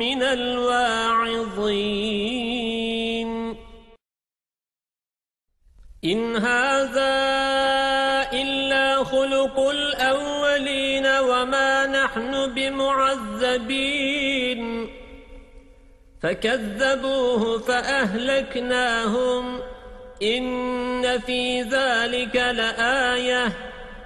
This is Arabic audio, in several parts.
من الواعظين. إن هذا إلا خلق الأولين وما نحن بمعذبين. فكذبوه فأهلكناهم. إن في ذلك لآية.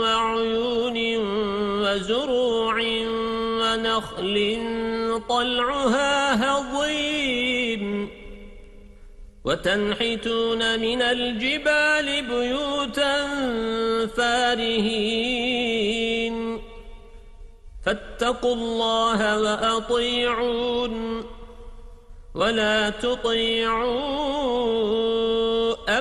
وعيون وزروع ونخل طلعها هضيم. وتنحتون من الجبال بيوتا فارهين. فاتقوا الله وأطيعون. ولا تطيعوا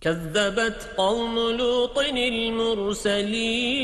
كذبت قوم لوط المرسلين.